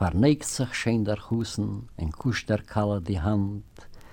verneigt sich schön der Husen, en kuscht der Kalle die Hand,